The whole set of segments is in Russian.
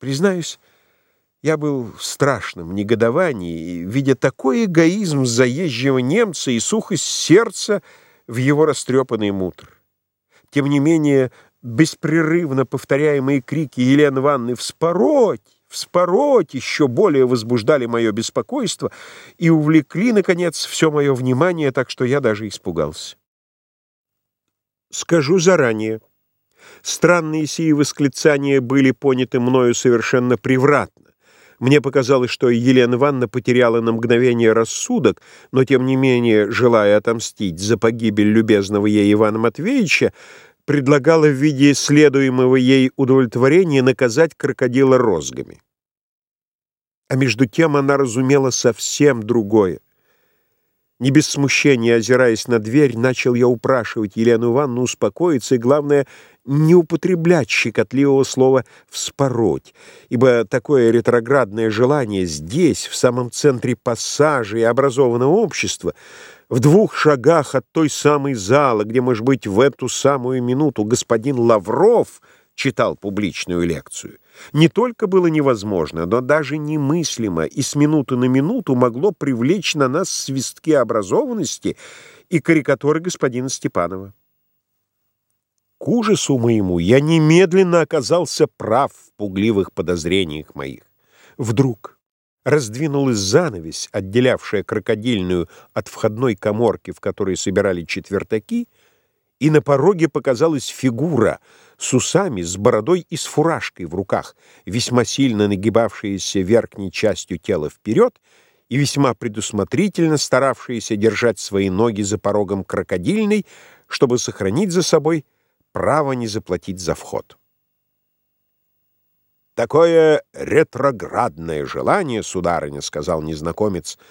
Признаюсь, я был в страшном негодовании, видя такой эгоизм заезжего немца и сухость сердца в его растрепанный мутр. Тем не менее, беспрерывно повторяемые крики Елены Ивановны «Вспороть! Вспороть!» еще более возбуждали мое беспокойство и увлекли, наконец, все мое внимание, так что я даже испугался. Скажу заранее. Странные сии восклицания были поняты мною совершенно превратно. Мне показалось, что Елена Ивановна потеряла на мгновение рассудок, но, тем не менее, желая отомстить за погибель любезного ей Ивана Матвеевича, предлагала в виде следуемого ей удовлетворения наказать крокодила розгами. А между тем она разумела совсем другое. Не без смущения, озираясь на дверь, начал я упрашивать Елену Ивановну успокоиться и, главное, не употреблять щекотливого слова «вспороть», ибо такое ретроградное желание здесь, в самом центре пассажа и образованного общества, в двух шагах от той самой залы, где, может быть, в эту самую минуту господин Лавров — читал публичную лекцию, не только было невозможно, но даже немыслимо и с минуты на минуту могло привлечь на нас свистки образованности и карикатуры господина Степанова. К ужасу моему я немедленно оказался прав в пугливых подозрениях моих. Вдруг раздвинулась занавесь, отделявшая крокодильную от входной коморки, в которой собирали четвертаки, и на пороге показалась фигура с усами, с бородой и с фуражкой в руках, весьма сильно нагибавшаяся верхней частью тела вперед и весьма предусмотрительно старавшаяся держать свои ноги за порогом крокодильной, чтобы сохранить за собой право не заплатить за вход. «Такое ретроградное желание, сударыня», — сказал незнакомец, —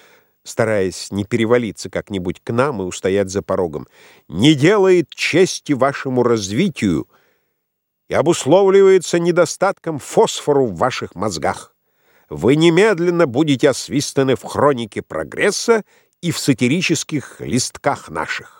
стараясь не перевалиться как-нибудь к нам и устоять за порогом, не делает чести вашему развитию и обусловливается недостатком фосфору в ваших мозгах. Вы немедленно будете освистаны в хронике прогресса и в сатирических листках наших.